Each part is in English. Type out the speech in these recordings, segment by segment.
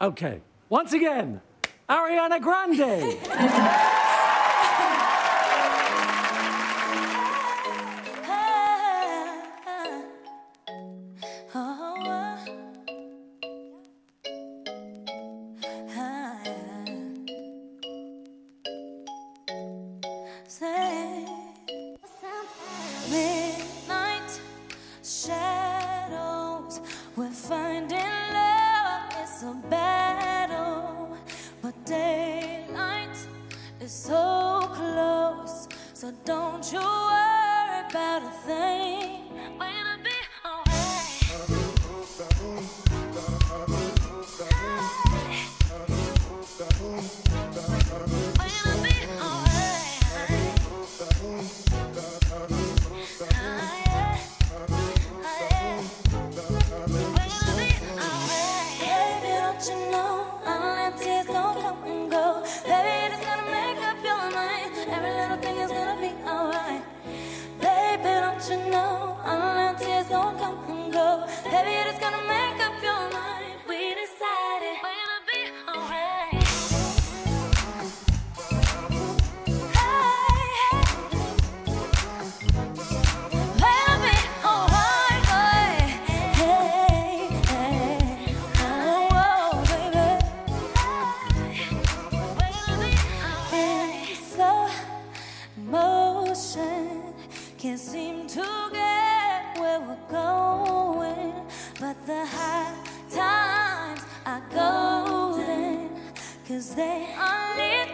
Okay, once again, Ariana Grande. Midnight shadows, we're finding love is a battle, but daylight is so close. So don't you worry about a thing. You know that tears gon' come and go? Baby, can't seem to get where we're going, but the high times are golden, 'cause they are lit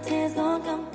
tears gon' come